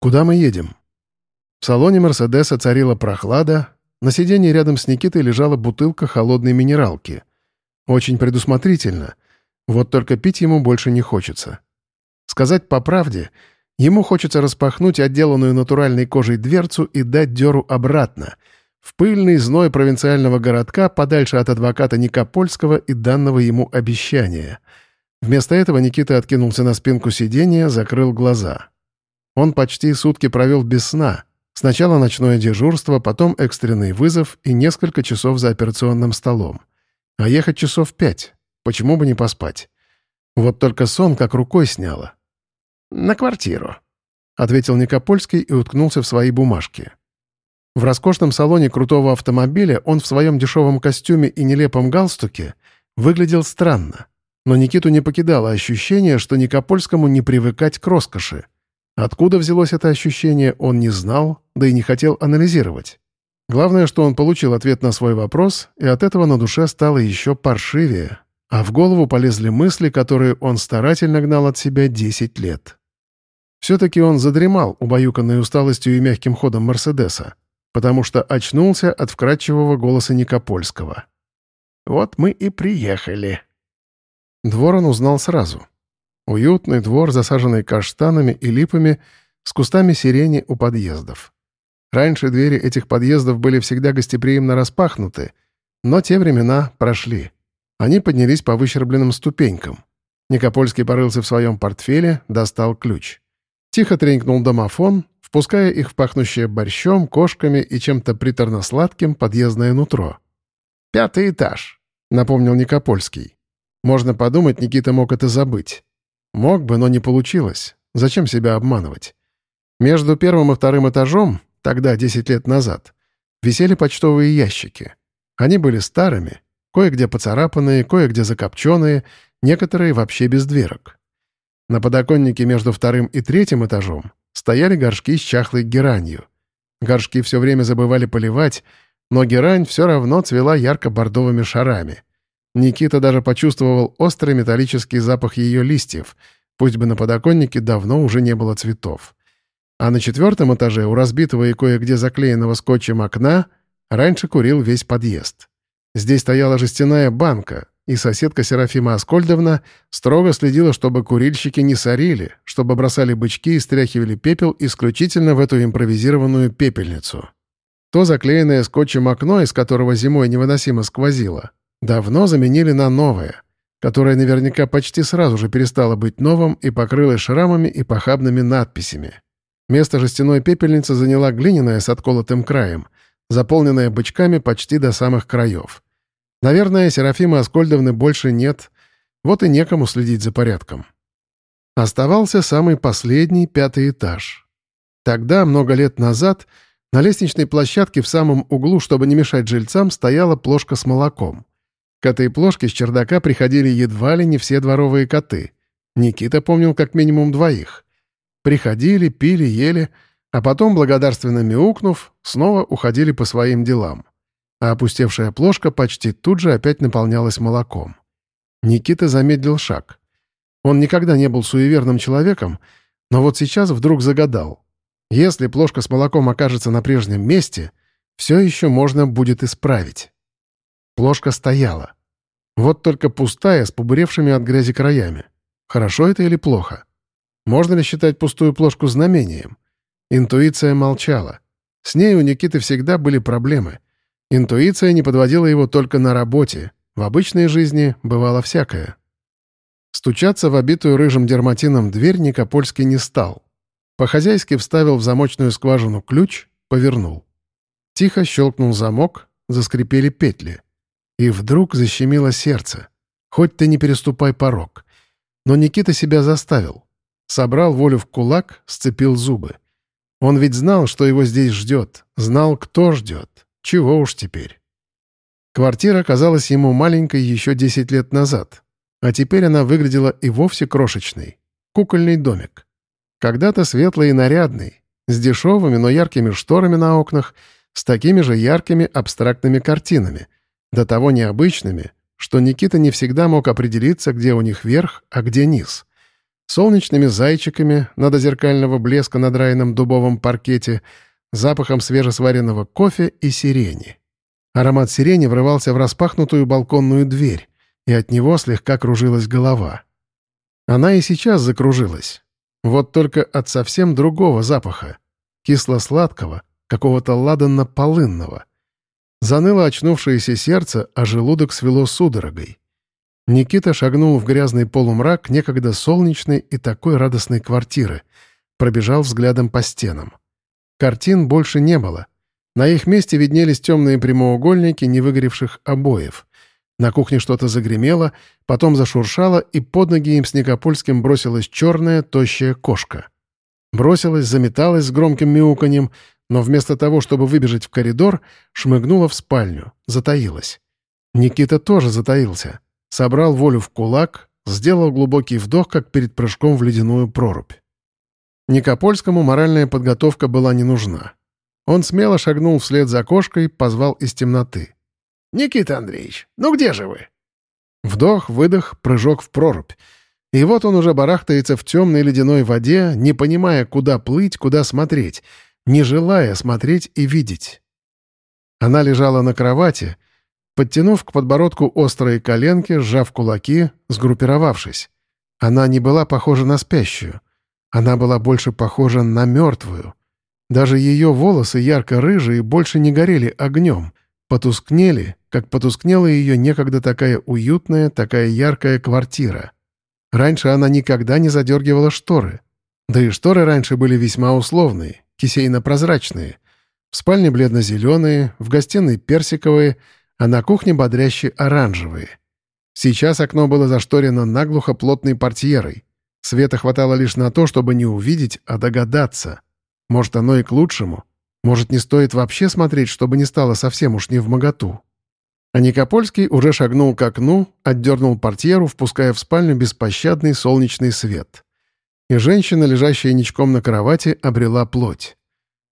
«Куда мы едем?» В салоне «Мерседеса» царила прохлада, на сиденье рядом с Никитой лежала бутылка холодной минералки. Очень предусмотрительно. Вот только пить ему больше не хочется. Сказать по правде, ему хочется распахнуть отделанную натуральной кожей дверцу и дать дёру обратно, в пыльный зной провинциального городка подальше от адвоката Никопольского и данного ему обещания. Вместо этого Никита откинулся на спинку сиденья, закрыл глаза. Он почти сутки провел без сна. Сначала ночное дежурство, потом экстренный вызов и несколько часов за операционным столом. А ехать часов пять. Почему бы не поспать? Вот только сон как рукой сняло. «На квартиру», — ответил Никопольский и уткнулся в свои бумажки. В роскошном салоне крутого автомобиля он в своем дешевом костюме и нелепом галстуке выглядел странно. Но Никиту не покидало ощущение, что Никопольскому не привыкать к роскоши. Откуда взялось это ощущение, он не знал, да и не хотел анализировать. Главное, что он получил ответ на свой вопрос, и от этого на душе стало еще паршивее, а в голову полезли мысли, которые он старательно гнал от себя 10 лет. Все-таки он задремал, убаюканный усталостью и мягким ходом Мерседеса, потому что очнулся от вкрадчивого голоса Никопольского. «Вот мы и приехали». Двор он узнал сразу. Уютный двор, засаженный каштанами и липами, с кустами сирени у подъездов. Раньше двери этих подъездов были всегда гостеприимно распахнуты, но те времена прошли. Они поднялись по выщербленным ступенькам. Никопольский порылся в своем портфеле, достал ключ. Тихо тренькнул домофон, впуская их в пахнущее борщом, кошками и чем-то приторно-сладким подъездное нутро. «Пятый этаж», — напомнил Никопольский. Можно подумать, Никита мог это забыть. Мог бы, но не получилось. Зачем себя обманывать? Между первым и вторым этажом, тогда, 10 лет назад, висели почтовые ящики. Они были старыми, кое-где поцарапанные, кое-где закопченные, некоторые вообще без дверок. На подоконнике между вторым и третьим этажом стояли горшки с чахлой геранью. Горшки все время забывали поливать, но герань все равно цвела ярко-бордовыми шарами. Никита даже почувствовал острый металлический запах ее листьев, пусть бы на подоконнике давно уже не было цветов. А на четвертом этаже у разбитого и кое-где заклеенного скотчем окна раньше курил весь подъезд. Здесь стояла жестяная банка, и соседка Серафима Аскольдовна строго следила, чтобы курильщики не сорили, чтобы бросали бычки и стряхивали пепел исключительно в эту импровизированную пепельницу. То заклеенное скотчем окно, из которого зимой невыносимо сквозило, давно заменили на новое, которое наверняка почти сразу же перестало быть новым и покрылось шрамами и похабными надписями. Место жестяной пепельницы заняла глиняная с отколотым краем, заполненная бычками почти до самых краев. Наверное, Серафимы Аскольдовны больше нет, вот и некому следить за порядком. Оставался самый последний, пятый этаж. Тогда, много лет назад, на лестничной площадке в самом углу, чтобы не мешать жильцам, стояла плошка с молоком. К этой плошке с чердака приходили едва ли не все дворовые коты. Никита помнил как минимум двоих. Приходили, пили, ели, а потом, благодарственно мяукнув, снова уходили по своим делам а опустевшая плошка почти тут же опять наполнялась молоком. Никита замедлил шаг. Он никогда не был суеверным человеком, но вот сейчас вдруг загадал. Если плошка с молоком окажется на прежнем месте, все еще можно будет исправить. Плошка стояла. Вот только пустая, с побуревшими от грязи краями. Хорошо это или плохо? Можно ли считать пустую плошку знамением? Интуиция молчала. С ней у Никиты всегда были проблемы — Интуиция не подводила его только на работе. В обычной жизни бывало всякое. Стучаться в обитую рыжим дерматином дверь Никопольский не стал. По-хозяйски вставил в замочную скважину ключ, повернул. Тихо щелкнул замок, заскрипели петли. И вдруг защемило сердце. Хоть ты не переступай порог. Но Никита себя заставил. Собрал волю в кулак, сцепил зубы. Он ведь знал, что его здесь ждет, знал, кто ждет. Чего уж теперь. Квартира казалась ему маленькой еще 10 лет назад, а теперь она выглядела и вовсе крошечной. Кукольный домик. Когда-то светлый и нарядный, с дешевыми, но яркими шторами на окнах, с такими же яркими абстрактными картинами, до того необычными, что Никита не всегда мог определиться, где у них верх, а где низ. солнечными зайчиками надо зеркального блеска на драенном дубовом паркете, запахом свежесваренного кофе и сирени. Аромат сирени врывался в распахнутую балконную дверь, и от него слегка кружилась голова. Она и сейчас закружилась. Вот только от совсем другого запаха. Кисло-сладкого, какого-то ладанно-полынного. Заныло очнувшееся сердце, а желудок свело судорогой. Никита шагнул в грязный полумрак некогда солнечной и такой радостной квартиры, пробежал взглядом по стенам. Картин больше не было. На их месте виднелись темные прямоугольники невыгоревших обоев. На кухне что-то загремело, потом зашуршало, и под ноги им с Никопольским бросилась черная, тощая кошка. Бросилась, заметалась с громким мяуканьем, но вместо того, чтобы выбежать в коридор, шмыгнула в спальню, затаилась. Никита тоже затаился. Собрал волю в кулак, сделал глубокий вдох, как перед прыжком в ледяную прорубь. Никопольскому моральная подготовка была не нужна. Он смело шагнул вслед за кошкой, позвал из темноты. «Никита Андреевич, ну где же вы?» Вдох, выдох, прыжок в прорубь. И вот он уже барахтается в темной ледяной воде, не понимая, куда плыть, куда смотреть, не желая смотреть и видеть. Она лежала на кровати, подтянув к подбородку острые коленки, сжав кулаки, сгруппировавшись. Она не была похожа на спящую. Она была больше похожа на мертвую. Даже ее волосы ярко-рыжие больше не горели огнем, потускнели, как потускнела ее некогда такая уютная, такая яркая квартира. Раньше она никогда не задергивала шторы. Да и шторы раньше были весьма условные, кисейно-прозрачные. В спальне бледно-зеленые, в гостиной персиковые, а на кухне бодрящие оранжевые. Сейчас окно было зашторено наглухо плотной портьерой. Света хватало лишь на то, чтобы не увидеть, а догадаться. Может, оно и к лучшему. Может, не стоит вообще смотреть, чтобы не стало совсем уж не в моготу. А Никопольский уже шагнул к окну, отдернул портьеру, впуская в спальню беспощадный солнечный свет. И женщина, лежащая ничком на кровати, обрела плоть.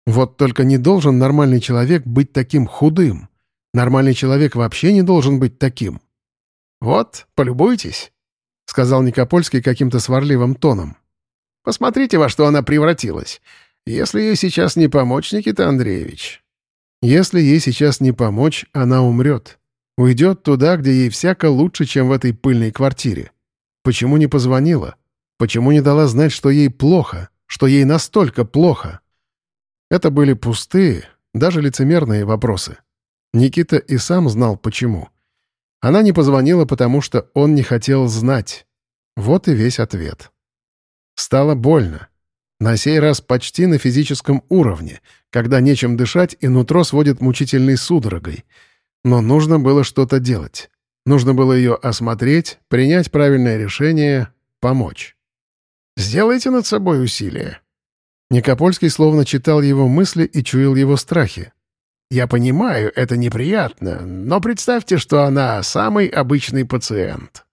Вот только не должен нормальный человек быть таким худым. Нормальный человек вообще не должен быть таким. «Вот, полюбуйтесь», — сказал Никопольский каким-то сварливым тоном. «Посмотрите, во что она превратилась. Если ей сейчас не помочь, Никита Андреевич...» «Если ей сейчас не помочь, она умрет. Уйдет туда, где ей всяко лучше, чем в этой пыльной квартире. Почему не позвонила? Почему не дала знать, что ей плохо, что ей настолько плохо?» Это были пустые, даже лицемерные вопросы. Никита и сам знал, почему. Она не позвонила, потому что он не хотел знать. Вот и весь ответ. Стало больно. На сей раз почти на физическом уровне, когда нечем дышать и нутро сводит мучительной судорогой. Но нужно было что-то делать. Нужно было ее осмотреть, принять правильное решение, помочь. «Сделайте над собой усилие». Никопольский словно читал его мысли и чуял его страхи. «Я понимаю, это неприятно, но представьте, что она самый обычный пациент».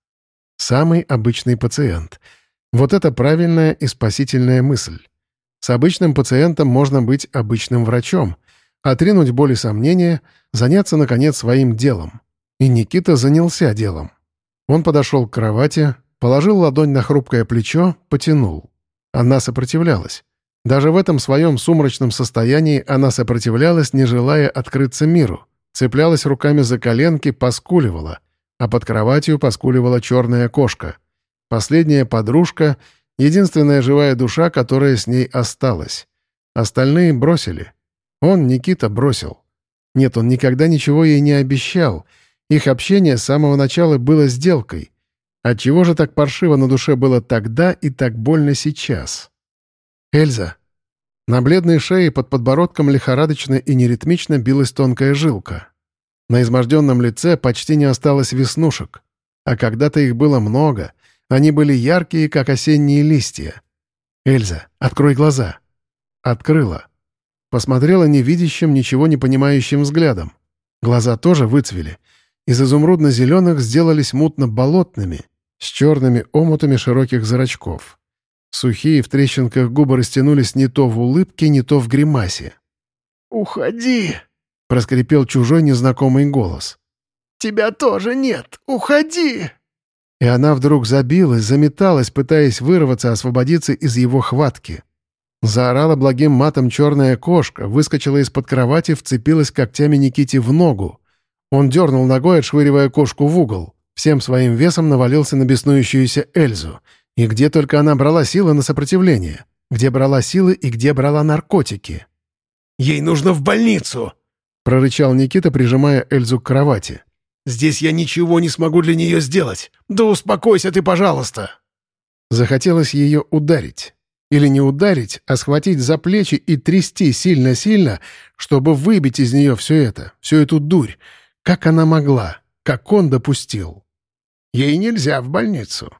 «Самый обычный пациент». Вот это правильная и спасительная мысль. С обычным пациентом можно быть обычным врачом, отринуть боль и сомнения, заняться, наконец, своим делом. И Никита занялся делом. Он подошел к кровати, положил ладонь на хрупкое плечо, потянул. Она сопротивлялась. Даже в этом своем сумрачном состоянии она сопротивлялась, не желая открыться миру. Цеплялась руками за коленки, поскуливала. А под кроватью поскуливала черная кошка — Последняя подружка — единственная живая душа, которая с ней осталась. Остальные бросили. Он, Никита, бросил. Нет, он никогда ничего ей не обещал. Их общение с самого начала было сделкой. Отчего же так паршиво на душе было тогда и так больно сейчас? Эльза. На бледной шее под подбородком лихорадочно и неритмично билась тонкая жилка. На изможденном лице почти не осталось веснушек. А когда-то их было много — они были яркие, как осенние листья. «Эльза, открой глаза». Открыла. Посмотрела невидящим, ничего не понимающим взглядом. Глаза тоже выцвели. Из изумрудно-зеленых сделались мутно-болотными, с черными омутами широких зрачков. Сухие в трещинках губы растянулись не то в улыбке, не то в гримасе. «Уходи!» — проскрипел чужой незнакомый голос. «Тебя тоже нет! Уходи!» И она вдруг забилась, заметалась, пытаясь вырваться, освободиться из его хватки. Заорала благим матом черная кошка, выскочила из-под кровати, вцепилась когтями Никите в ногу. Он дернул ногой, отшвыривая кошку в угол. Всем своим весом навалился на беснующуюся Эльзу. И где только она брала силы на сопротивление. Где брала силы и где брала наркотики. «Ей нужно в больницу!» — прорычал Никита, прижимая Эльзу к кровати. «Здесь я ничего не смогу для нее сделать. Да успокойся ты, пожалуйста!» Захотелось ее ударить. Или не ударить, а схватить за плечи и трясти сильно-сильно, чтобы выбить из нее все это, всю эту дурь. Как она могла? Как он допустил? Ей нельзя в больницу.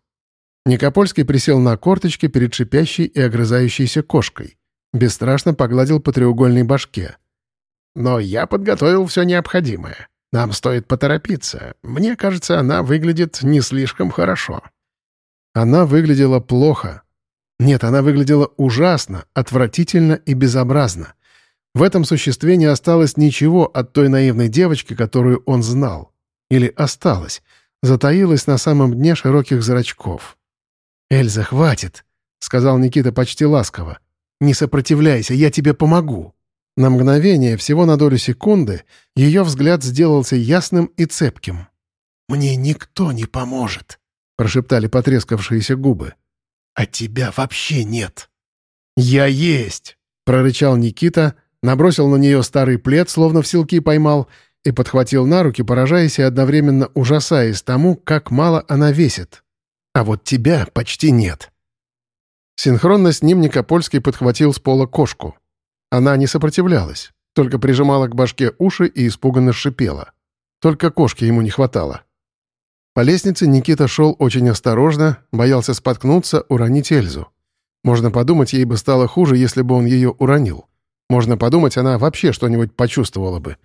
Никопольский присел на корточки перед шипящей и огрызающейся кошкой. Бесстрашно погладил по треугольной башке. «Но я подготовил все необходимое. Нам стоит поторопиться. Мне кажется, она выглядит не слишком хорошо». Она выглядела плохо, нет, она выглядела ужасно, отвратительно и безобразно. В этом существе не осталось ничего от той наивной девочки, которую он знал. Или осталось, затаилась на самом дне широких зрачков. «Эльза, хватит!» — сказал Никита почти ласково. «Не сопротивляйся, я тебе помогу». На мгновение, всего на долю секунды, ее взгляд сделался ясным и цепким. «Мне никто не поможет», — прошептали потрескавшиеся губы а тебя вообще нет». «Я есть!» — прорычал Никита, набросил на нее старый плед, словно в силки поймал, и подхватил на руки, поражаясь и одновременно ужасаясь тому, как мало она весит. «А вот тебя почти нет». Синхронно с ним Никопольский подхватил с пола кошку. Она не сопротивлялась, только прижимала к башке уши и испуганно шипела. Только кошки ему не хватало. По лестнице Никита шел очень осторожно, боялся споткнуться, уронить Эльзу. Можно подумать, ей бы стало хуже, если бы он ее уронил. Можно подумать, она вообще что-нибудь почувствовала бы.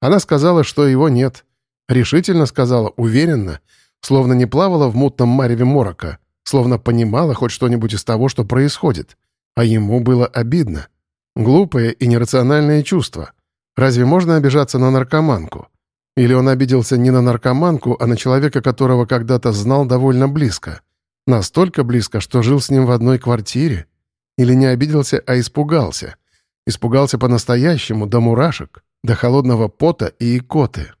Она сказала, что его нет. Решительно сказала, уверенно, словно не плавала в мутном мареве морока, словно понимала хоть что-нибудь из того, что происходит. А ему было обидно. Глупое и нерациональное чувство. Разве можно обижаться на наркоманку? Или он обиделся не на наркоманку, а на человека, которого когда-то знал довольно близко. Настолько близко, что жил с ним в одной квартире. Или не обиделся, а испугался. Испугался по-настоящему, до мурашек, до холодного пота и икоты.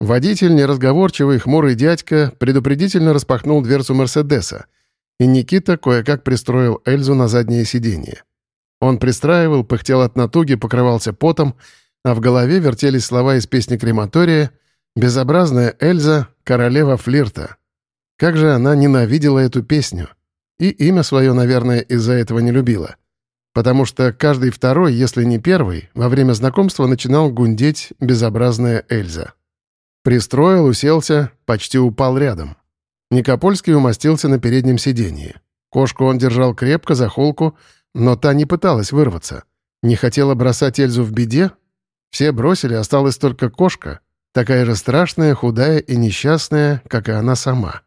Водитель, неразговорчивый, хмурый дядька, предупредительно распахнул дверцу Мерседеса, и Никита кое-как пристроил Эльзу на заднее сиденье. Он пристраивал, пыхтел от натуги, покрывался потом — а в голове вертелись слова из песни крематория «Безобразная Эльза, королева флирта». Как же она ненавидела эту песню. И имя свое, наверное, из-за этого не любила. Потому что каждый второй, если не первый, во время знакомства начинал гундеть «безобразная Эльза». Пристроил, уселся, почти упал рядом. Никопольский умостился на переднем сиденье. Кошку он держал крепко за холку, но та не пыталась вырваться. Не хотела бросать Эльзу в беде, все бросили, осталась только кошка, такая же страшная, худая и несчастная, как и она сама.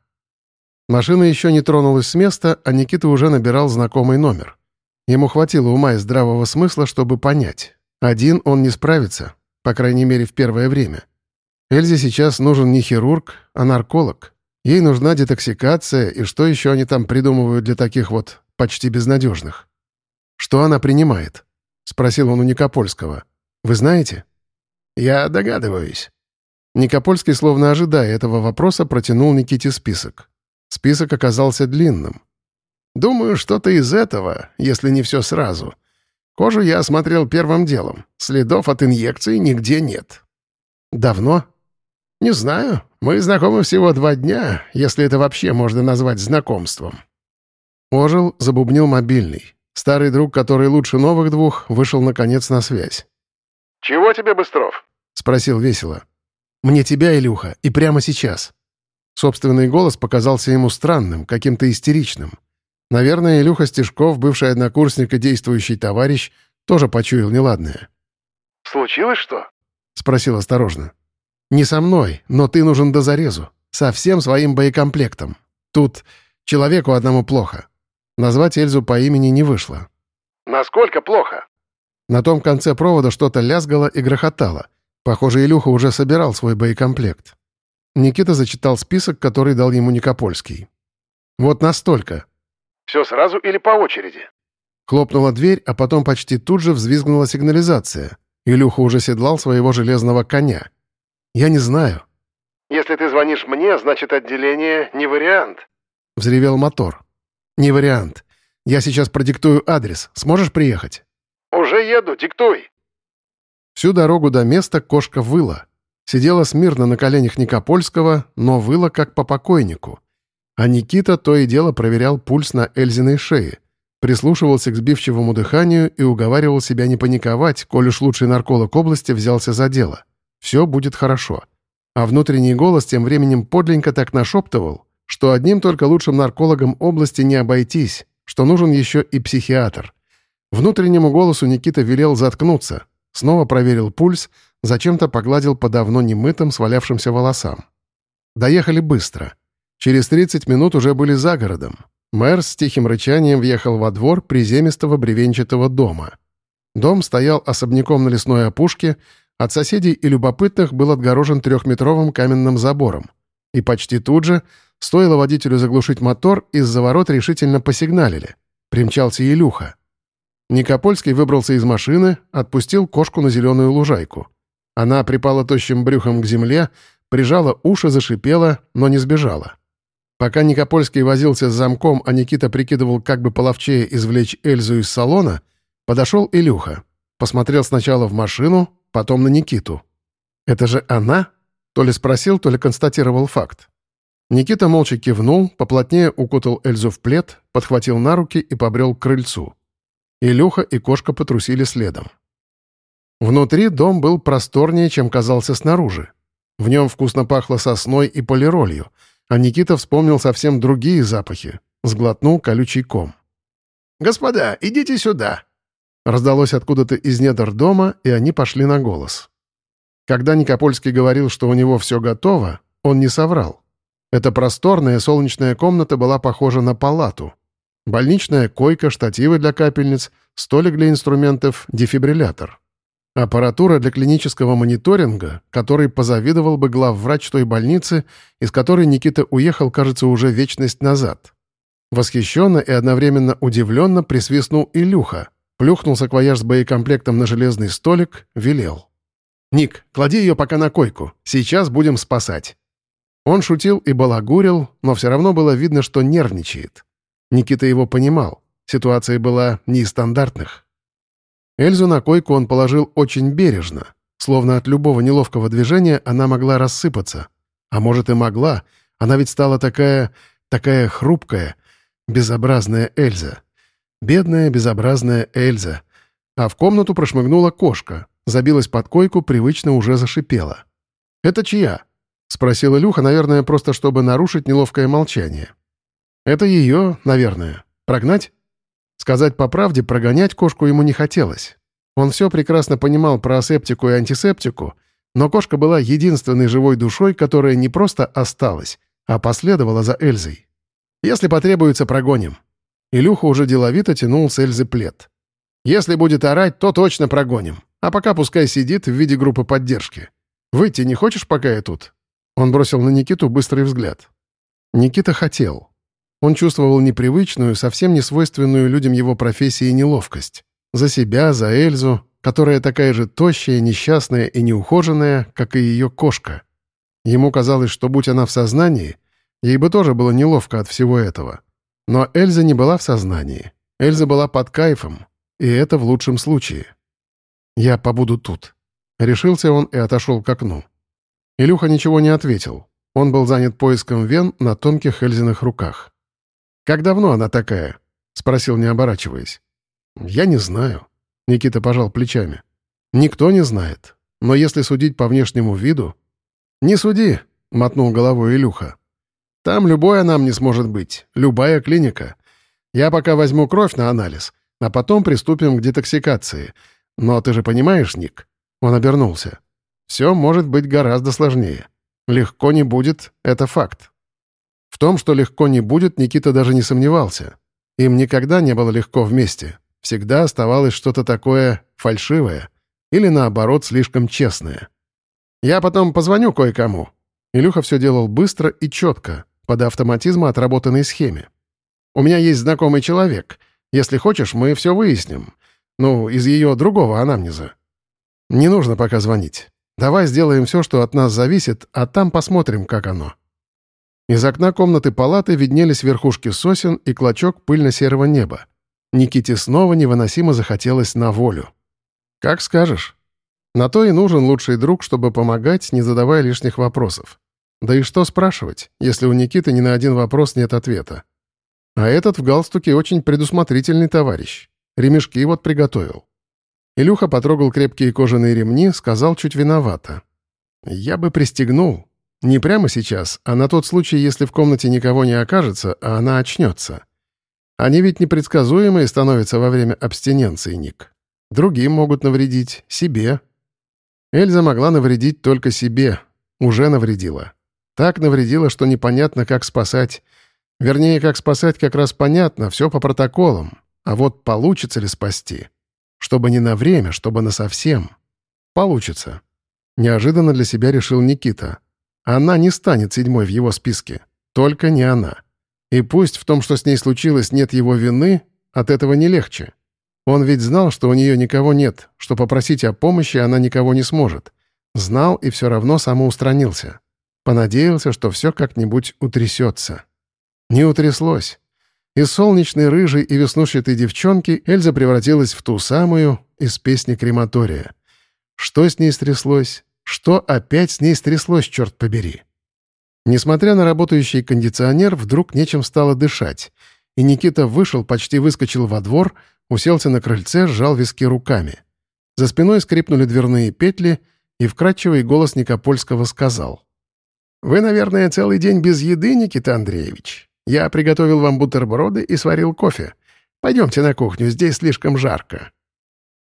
Машина еще не тронулась с места, а Никита уже набирал знакомый номер. Ему хватило ума и здравого смысла, чтобы понять. Один он не справится, по крайней мере, в первое время. Эльзе сейчас нужен не хирург, а нарколог. Ей нужна детоксикация, и что еще они там придумывают для таких вот почти безнадежных? «Что она принимает?» — спросил он у Никопольского. Вы знаете?» «Я догадываюсь». Никопольский, словно ожидая этого вопроса, протянул Никите список. Список оказался длинным. «Думаю, что-то из этого, если не все сразу. Кожу я осмотрел первым делом. Следов от инъекции нигде нет». «Давно?» «Не знаю. Мы знакомы всего два дня, если это вообще можно назвать знакомством». Ожил, забубнил мобильный. Старый друг, который лучше новых двух, вышел наконец на связь. «Чего тебе, Быстров?» — спросил весело. «Мне тебя, Илюха, и прямо сейчас». Собственный голос показался ему странным, каким-то истеричным. Наверное, Илюха Стешков, бывший однокурсник и действующий товарищ, тоже почуял неладное. «Случилось что?» — спросил осторожно. «Не со мной, но ты нужен до зарезу. Со всем своим боекомплектом. Тут человеку одному плохо. Назвать Эльзу по имени не вышло». «Насколько плохо?» На том конце провода что-то лязгало и грохотало. Похоже, Илюха уже собирал свой боекомплект. Никита зачитал список, который дал ему Никопольский. «Вот настолько». «Все сразу или по очереди?» Хлопнула дверь, а потом почти тут же взвизгнула сигнализация. Илюха уже седлал своего железного коня. «Я не знаю». «Если ты звонишь мне, значит, отделение не вариант», — взревел мотор. «Не вариант. Я сейчас продиктую адрес. Сможешь приехать?» «Уже еду, диктуй». Всю дорогу до места кошка выла. Сидела смирно на коленях Никопольского, но выла как по покойнику. А Никита то и дело проверял пульс на Эльзиной шее, прислушивался к сбивчивому дыханию и уговаривал себя не паниковать, коль уж лучший нарколог области взялся за дело. Все будет хорошо. А внутренний голос тем временем подленько так нашептывал, что одним только лучшим наркологом области не обойтись, что нужен еще и психиатр. Внутреннему голосу Никита велел заткнуться, снова проверил пульс, зачем-то погладил по давно немытым свалявшимся волосам. Доехали быстро. Через 30 минут уже были за городом. Мэр с тихим рычанием въехал во двор приземистого бревенчатого дома. Дом стоял особняком на лесной опушке, от соседей и любопытных был отгорожен трехметровым каменным забором. И почти тут же, стоило водителю заглушить мотор, из-за ворот решительно посигналили. Примчался Илюха. Никопольский выбрался из машины, отпустил кошку на зеленую лужайку. Она припала тощим брюхом к земле, прижала уши, зашипела, но не сбежала. Пока Никопольский возился с замком, а Никита прикидывал, как бы половчее извлечь Эльзу из салона, подошел Илюха. Посмотрел сначала в машину, потом на Никиту. «Это же она?» То ли спросил, то ли констатировал факт. Никита молча кивнул, поплотнее укутал Эльзу в плед, подхватил на руки и побрел к крыльцу. Илюха и кошка потрусили следом. Внутри дом был просторнее, чем казался снаружи. В нем вкусно пахло сосной и полиролью, а Никита вспомнил совсем другие запахи. Сглотнул колючий ком. «Господа, идите сюда!» Раздалось откуда-то из недр дома, и они пошли на голос. Когда Никопольский говорил, что у него все готово, он не соврал. Эта просторная солнечная комната была похожа на палату. Больничная койка, штативы для капельниц, столик для инструментов, дефибриллятор. Аппаратура для клинического мониторинга, который позавидовал бы главврач той больницы, из которой Никита уехал, кажется, уже вечность назад. Восхищенно и одновременно удивленно присвистнул Илюха, плюхнул саквояж с боекомплектом на железный столик, велел. «Ник, клади ее пока на койку. Сейчас будем спасать». Он шутил и балагурил, но все равно было видно, что нервничает. Никита его понимал. Ситуация была не из стандартных. Эльзу на койку он положил очень бережно, словно от любого неловкого движения она могла рассыпаться. А может и могла, она ведь стала такая... такая хрупкая, безобразная Эльза. Бедная, безобразная Эльза. А в комнату прошмыгнула кошка, забилась под койку, привычно уже зашипела. «Это чья?» — спросил Илюха, наверное, просто чтобы нарушить неловкое молчание. Это ее, наверное. Прогнать? Сказать по правде, прогонять кошку ему не хотелось. Он все прекрасно понимал про асептику и антисептику, но кошка была единственной живой душой, которая не просто осталась, а последовала за Эльзой. «Если потребуется, прогоним». Илюха уже деловито тянул с Эльзы плед. «Если будет орать, то точно прогоним. А пока пускай сидит в виде группы поддержки. Выйти не хочешь, пока я тут?» Он бросил на Никиту быстрый взгляд. Никита хотел. Он чувствовал непривычную, совсем не свойственную людям его профессии неловкость. За себя, за Эльзу, которая такая же тощая, несчастная и неухоженная, как и ее кошка. Ему казалось, что будь она в сознании, ей бы тоже было неловко от всего этого. Но Эльза не была в сознании. Эльза была под кайфом, и это в лучшем случае. «Я побуду тут». Решился он и отошел к окну. Илюха ничего не ответил. Он был занят поиском вен на тонких Эльзиных руках. «Как давно она такая?» — спросил, не оборачиваясь. «Я не знаю». Никита пожал плечами. «Никто не знает. Но если судить по внешнему виду...» «Не суди», — мотнул головой Илюха. «Там любой нам не сможет быть. Любая клиника. Я пока возьму кровь на анализ, а потом приступим к детоксикации. Но ты же понимаешь, Ник?» Он обернулся. «Все может быть гораздо сложнее. Легко не будет — это факт. Том, что легко не будет, Никита даже не сомневался. Им никогда не было легко вместе. Всегда оставалось что-то такое фальшивое или, наоборот, слишком честное. «Я потом позвоню кое-кому». Илюха все делал быстро и четко, под автоматизма отработанной схеме. «У меня есть знакомый человек. Если хочешь, мы все выясним. Ну, из ее другого анамнеза. Не нужно пока звонить. Давай сделаем все, что от нас зависит, а там посмотрим, как оно». Из окна комнаты палаты виднелись верхушки сосен и клочок пыльно-серого неба. Никите снова невыносимо захотелось на волю. «Как скажешь». На то и нужен лучший друг, чтобы помогать, не задавая лишних вопросов. Да и что спрашивать, если у Никиты ни на один вопрос нет ответа? А этот в галстуке очень предусмотрительный товарищ. Ремешки вот приготовил. Илюха потрогал крепкие кожаные ремни, сказал чуть виновато. «Я бы пристегнул. Не прямо сейчас, а на тот случай, если в комнате никого не окажется, а она очнется. Они ведь непредсказуемые становятся во время абстиненции, Ник. Другим могут навредить, себе, Эльза могла навредить только себе. Уже навредила. Так навредила, что непонятно, как спасать. Вернее, как спасать как раз понятно, все по протоколам. А вот получится ли спасти? Чтобы не на время, чтобы на совсем. Получится. Неожиданно для себя решил Никита. Она не станет седьмой в его списке. Только не она. И пусть в том, что с ней случилось, нет его вины, от этого не легче. Он ведь знал, что у нее никого нет, что попросить о помощи она никого не сможет. Знал и все равно самоустранился. Понадеялся, что все как-нибудь утрясется. Не утряслось. Из солнечной рыжей и веснушчатой девчонки Эльза превратилась в ту самую из песни крематория. Что с ней стряслось? Что опять с ней стряслось, черт побери? Несмотря на работающий кондиционер, вдруг нечем стало дышать, и Никита вышел, почти выскочил во двор, Уселся на крыльце, сжал виски руками. За спиной скрипнули дверные петли, и вкрадчивый голос Никопольского сказал. «Вы, наверное, целый день без еды, Никита Андреевич. Я приготовил вам бутерброды и сварил кофе. Пойдемте на кухню, здесь слишком жарко».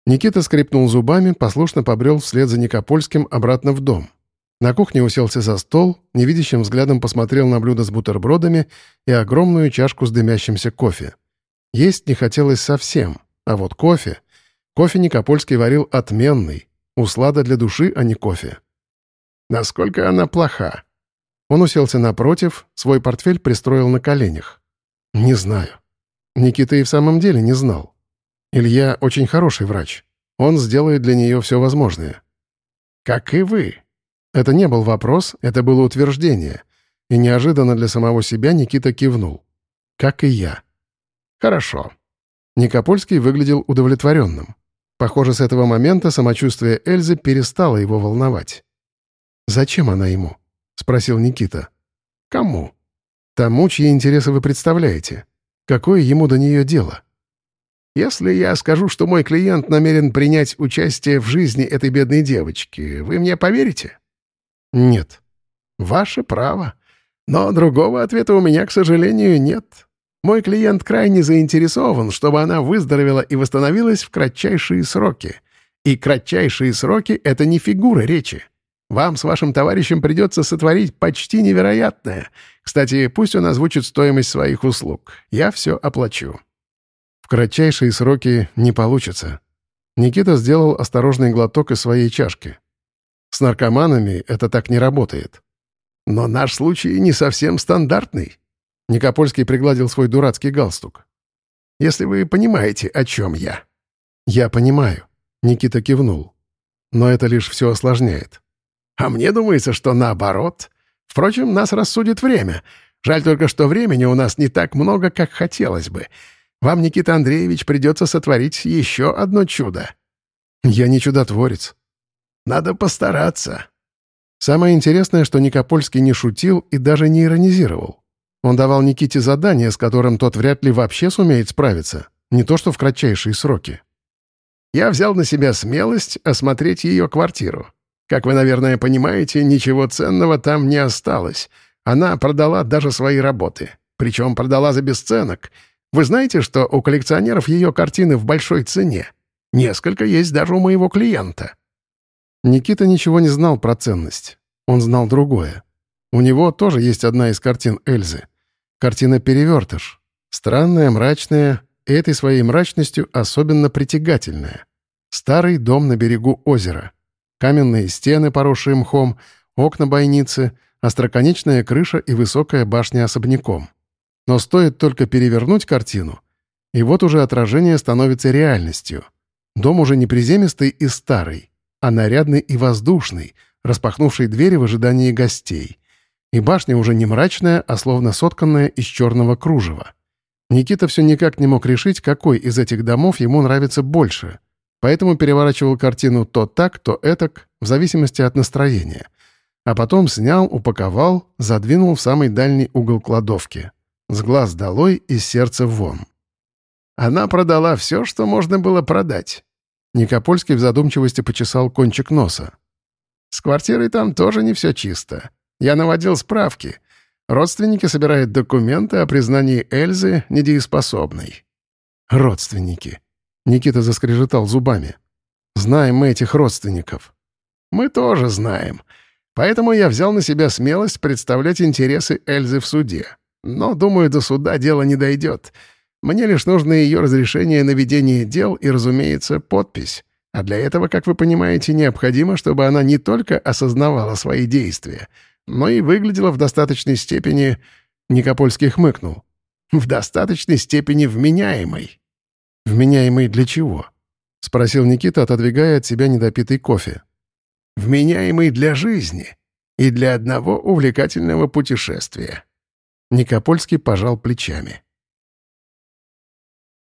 Никита скрипнул зубами, послушно побрел вслед за Никопольским обратно в дом. На кухне уселся за стол, невидящим взглядом посмотрел на блюдо с бутербродами и огромную чашку с дымящимся кофе. Есть не хотелось совсем, а вот кофе... Кофе Никопольский варил отменный. Услада для души, а не кофе. Насколько она плоха? Он уселся напротив, свой портфель пристроил на коленях. Не знаю. Никита и в самом деле не знал. Илья очень хороший врач. Он сделает для нее все возможное. Как и вы. Это не был вопрос, это было утверждение. И неожиданно для самого себя Никита кивнул. Как и я. «Хорошо». Никопольский выглядел удовлетворенным. Похоже, с этого момента самочувствие Эльзы перестало его волновать. «Зачем она ему?» — спросил Никита. «Кому?» «Тому, чьи интересы вы представляете. Какое ему до нее дело?» «Если я скажу, что мой клиент намерен принять участие в жизни этой бедной девочки, вы мне поверите?» «Нет». «Ваше право. Но другого ответа у меня, к сожалению, нет. Мой клиент крайне заинтересован, чтобы она выздоровела и восстановилась в кратчайшие сроки. И кратчайшие сроки — это не фигура речи. Вам с вашим товарищем придется сотворить почти невероятное. Кстати, пусть он озвучит стоимость своих услуг. Я все оплачу». В кратчайшие сроки не получится. Никита сделал осторожный глоток из своей чашки. С наркоманами это так не работает. Но наш случай не совсем стандартный. Никопольский пригладил свой дурацкий галстук. «Если вы понимаете, о чем я». «Я понимаю», — Никита кивнул. «Но это лишь все осложняет». «А мне думается, что наоборот. Впрочем, нас рассудит время. Жаль только, что времени у нас не так много, как хотелось бы. Вам, Никита Андреевич, придется сотворить еще одно чудо». «Я не чудотворец». «Надо постараться». Самое интересное, что Никопольский не шутил и даже не иронизировал. Он давал Никите задание, с которым тот вряд ли вообще сумеет справиться, не то что в кратчайшие сроки. Я взял на себя смелость осмотреть ее квартиру. Как вы, наверное, понимаете, ничего ценного там не осталось. Она продала даже свои работы. Причем продала за бесценок. Вы знаете, что у коллекционеров ее картины в большой цене? Несколько есть даже у моего клиента. Никита ничего не знал про ценность. Он знал другое. У него тоже есть одна из картин Эльзы. Картина «Перевертыш». Странная, мрачная, и этой своей мрачностью особенно притягательная. Старый дом на берегу озера. Каменные стены, поросшие мхом, окна бойницы, остроконечная крыша и высокая башня особняком. Но стоит только перевернуть картину, и вот уже отражение становится реальностью. Дом уже не приземистый и старый, а нарядный и воздушный, распахнувший двери в ожидании гостей. И башня уже не мрачная, а словно сотканная из черного кружева. Никита все никак не мог решить, какой из этих домов ему нравится больше, поэтому переворачивал картину то так, то этак, в зависимости от настроения. А потом снял, упаковал, задвинул в самый дальний угол кладовки. С глаз долой и сердца вон. Она продала все, что можно было продать. Никопольский в задумчивости почесал кончик носа. С квартирой там тоже не все чисто. Я наводил справки. Родственники собирают документы о признании Эльзы недееспособной. Родственники. Никита заскрежетал зубами. Знаем мы этих родственников. Мы тоже знаем. Поэтому я взял на себя смелость представлять интересы Эльзы в суде. Но, думаю, до суда дело не дойдет. Мне лишь нужно ее разрешение на ведение дел и, разумеется, подпись. А для этого, как вы понимаете, необходимо, чтобы она не только осознавала свои действия, но и выглядела в достаточной степени... Никопольский хмыкнул. В достаточной степени вменяемой. «Вменяемый для чего?» — спросил Никита, отодвигая от себя недопитый кофе. «Вменяемый для жизни и для одного увлекательного путешествия». Никопольский пожал плечами.